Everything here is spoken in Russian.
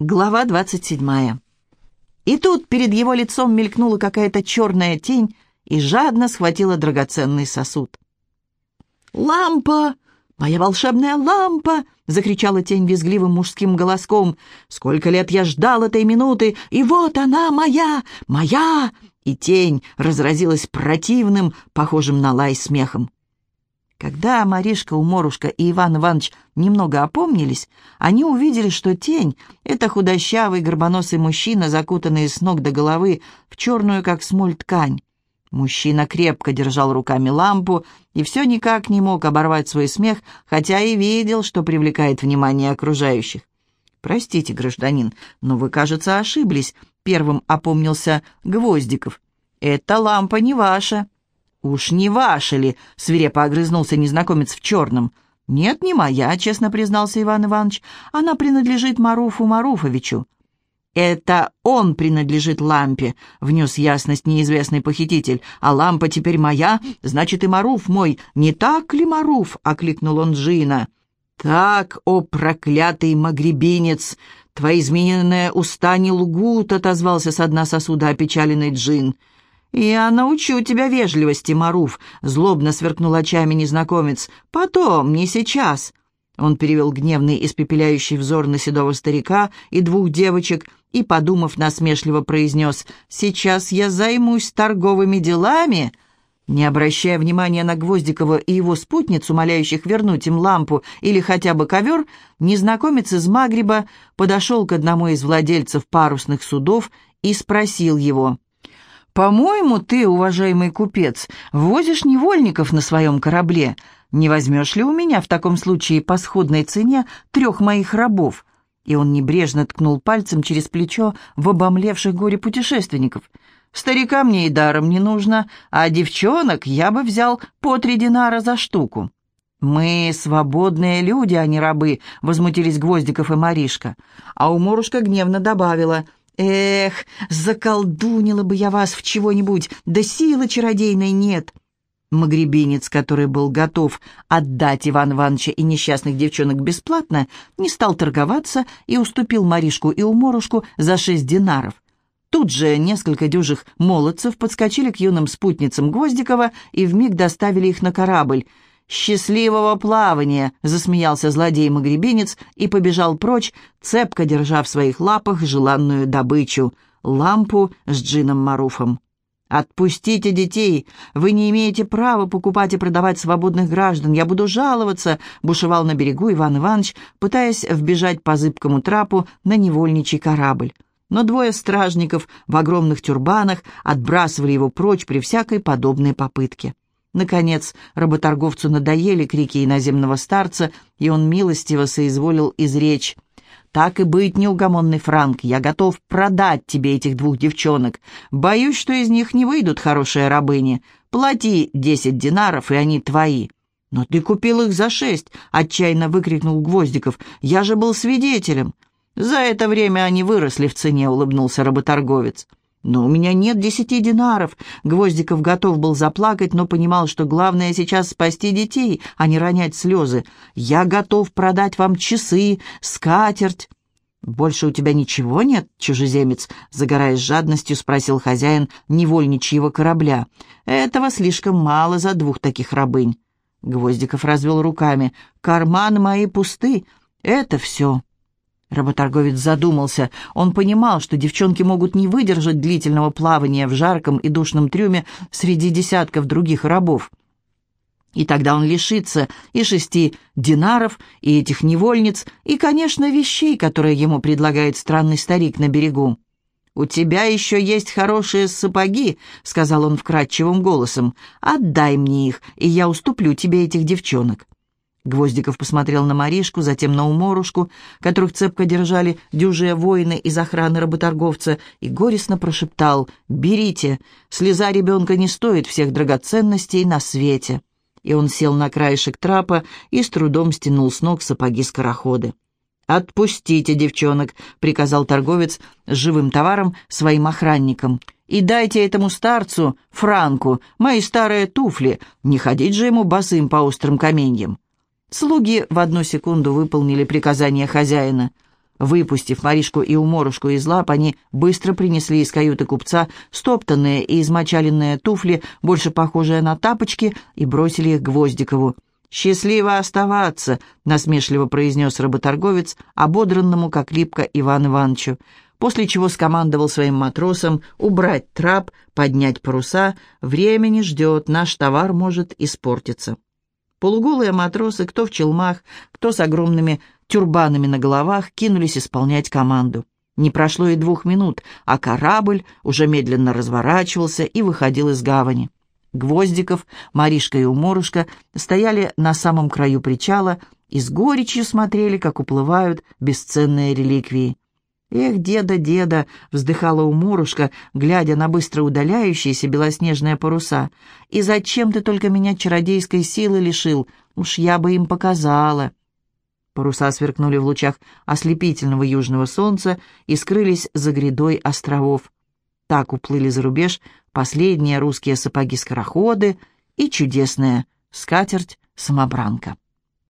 Глава двадцать седьмая. И тут перед его лицом мелькнула какая-то черная тень и жадно схватила драгоценный сосуд. «Лампа! Моя волшебная лампа!» — закричала тень визгливым мужским голоском. «Сколько лет я ждал этой минуты, и вот она моя! Моя!» И тень разразилась противным, похожим на лай смехом. Когда Маришка, Уморушка и Иван Иванович немного опомнились, они увидели, что тень — это худощавый горбоносый мужчина, закутанный с ног до головы в черную, как смоль, ткань. Мужчина крепко держал руками лампу и все никак не мог оборвать свой смех, хотя и видел, что привлекает внимание окружающих. «Простите, гражданин, но вы, кажется, ошиблись», — первым опомнился Гвоздиков. «Эта лампа не ваша». «Уж не ваша ли?» — свирепо огрызнулся незнакомец в черном. «Нет, не моя», — честно признался Иван Иванович. «Она принадлежит Маруфу Маруфовичу». «Это он принадлежит лампе», — внес ясность неизвестный похититель. «А лампа теперь моя, значит, и Маруф мой. Не так ли, Маруф?» — окликнул он Джина. «Так, о проклятый магребинец! Твои измененные уста не лгут», — отозвался с дна сосуда опечаленный Джин. «Я научу тебя вежливости, Маруф», — злобно сверкнул очами незнакомец. «Потом, не сейчас». Он перевел гневный испепеляющий взор на седого старика и двух девочек и, подумав, насмешливо произнес «Сейчас я займусь торговыми делами». Не обращая внимания на Гвоздикова и его спутницу, моляющих вернуть им лампу или хотя бы ковер, незнакомец из Магриба подошел к одному из владельцев парусных судов и спросил его — «По-моему, ты, уважаемый купец, возишь невольников на своем корабле. Не возьмешь ли у меня в таком случае по сходной цене трех моих рабов?» И он небрежно ткнул пальцем через плечо в обомлевших горе путешественников. «Старика мне и даром не нужно, а девчонок я бы взял по три динара за штуку». «Мы свободные люди, а не рабы», — возмутились Гвоздиков и Маришка. А уморушка гневно добавила — Эх, заколдунила бы я вас в чего-нибудь, да силы чародейной нет. Магребинец, который был готов отдать Иван Ивановича и несчастных девчонок бесплатно, не стал торговаться и уступил Маришку и Уморушку за шесть динаров. Тут же несколько дюжих молодцев подскочили к юным спутницам Гвоздикова и вмиг доставили их на корабль — «Счастливого плавания!» — засмеялся злодей-магребинец и побежал прочь, цепко держа в своих лапах желанную добычу — лампу с джином Маруфом. «Отпустите детей! Вы не имеете права покупать и продавать свободных граждан. Я буду жаловаться!» — бушевал на берегу Иван Иванович, пытаясь вбежать по зыбкому трапу на невольничий корабль. Но двое стражников в огромных тюрбанах отбрасывали его прочь при всякой подобной попытке. Наконец, работорговцу надоели крики иноземного старца, и он милостиво соизволил изречь. «Так и быть, неугомонный Франк, я готов продать тебе этих двух девчонок. Боюсь, что из них не выйдут хорошие рабыни. Плати десять динаров, и они твои». «Но ты купил их за шесть!» — отчаянно выкрикнул Гвоздиков. «Я же был свидетелем!» «За это время они выросли в цене», — улыбнулся работорговец. «Но у меня нет десяти динаров». Гвоздиков готов был заплакать, но понимал, что главное сейчас спасти детей, а не ронять слезы. «Я готов продать вам часы, скатерть». «Больше у тебя ничего нет, чужеземец?» Загораясь жадностью, спросил хозяин невольничьего корабля. «Этого слишком мало за двух таких рабынь». Гвоздиков развел руками. «Карманы мои пусты. Это все». Работорговец задумался. Он понимал, что девчонки могут не выдержать длительного плавания в жарком и душном трюме среди десятков других рабов. И тогда он лишится и шести динаров, и этих невольниц, и, конечно, вещей, которые ему предлагает странный старик на берегу. «У тебя еще есть хорошие сапоги», — сказал он вкрадчивым голосом. «Отдай мне их, и я уступлю тебе этих девчонок». Гвоздиков посмотрел на Маришку, затем на Уморушку, которых цепко держали дюжие воины из охраны работорговца, и горестно прошептал «Берите, слеза ребенка не стоит всех драгоценностей на свете». И он сел на краешек трапа и с трудом стянул с ног сапоги-скороходы. «Отпустите девчонок», — приказал торговец с живым товаром своим охранникам. «И дайте этому старцу, Франку, мои старые туфли, не ходить же ему босым по острым каменьям». Слуги в одну секунду выполнили приказание хозяина. Выпустив Маришку и Уморушку из лап, они быстро принесли из каюты купца стоптанные и измочаленные туфли, больше похожие на тапочки, и бросили их Гвоздикову. «Счастливо оставаться», — насмешливо произнес работорговец, ободранному, как липко, Иван Ивановичу, после чего скомандовал своим матросам убрать трап, поднять паруса. «Времени ждет, наш товар может испортиться». Полуголые матросы, кто в челмах, кто с огромными тюрбанами на головах, кинулись исполнять команду. Не прошло и двух минут, а корабль уже медленно разворачивался и выходил из гавани. Гвоздиков, Маришка и Уморушка стояли на самом краю причала и с горечью смотрели, как уплывают бесценные реликвии. «Эх, деда, деда!» — вздыхала уморушка, глядя на быстро удаляющиеся белоснежные паруса. «И зачем ты только меня чародейской силы лишил? Уж я бы им показала!» Паруса сверкнули в лучах ослепительного южного солнца и скрылись за грядой островов. Так уплыли за рубеж последние русские сапоги-скороходы и чудесная скатерть-самобранка.